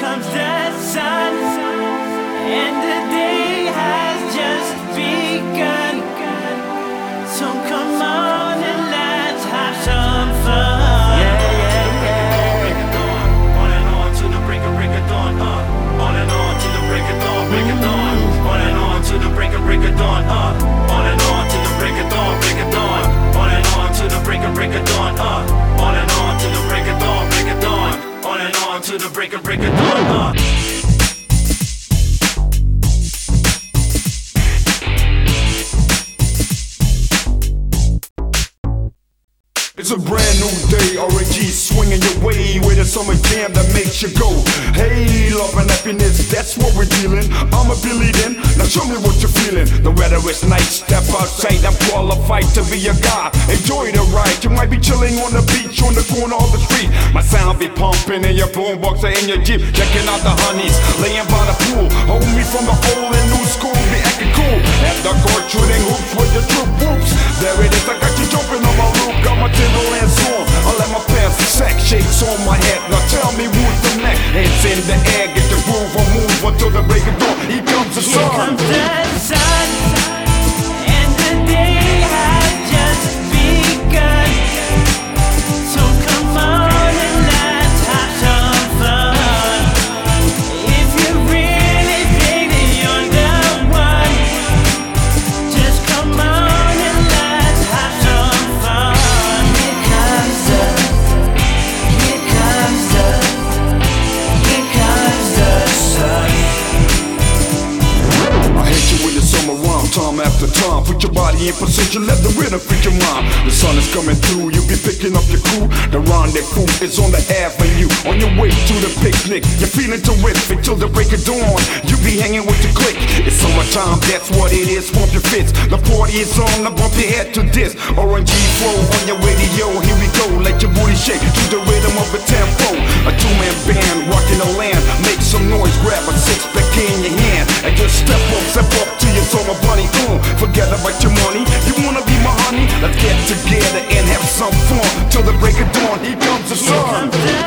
comes the sun, and the day has just begun. It's a brand new day, RNG swinging your way with a summer jam that makes you go. Hey, happiness, that's what we're dealing. I'm a then, now show me what you're feeling. The weather is nice, step outside, I'm qualified to be a guy. Enjoy the ride, you might be chilling on the beach, on the corner of the street. My sound be pumping in your boombox or in your jeep, checking out the honeys, laying by the pool. Hold me from the old and new school, be acting cool. At the court, shooting hoops with your troop whoops. There it is, I got you jumping on my roof, got my Timberlands on. I let my pants sack shakes on my head. Now tell me who's the next? Hands in the air, get the groove on, move until the break of dawn. He comes the Here sun. comes the sun, time after time. Put your body in position, let the rhythm fit your mind. The sun is coming through, you be picking up your crew. The rendezvous is on the avenue. On your way to the picnic, you're feeling terrific till the break of dawn. You be hanging with your clique. It's summertime, that's what it is. Pump your fits. The party is on, now bump your head to this. Orange flow on your radio, here we go. Let your booty shake to the rhythm of a tempo. A two-man band rocking the land. Make some noise, grab a six pack in your hand, and just step up, step up break of dawn, he comes the sun.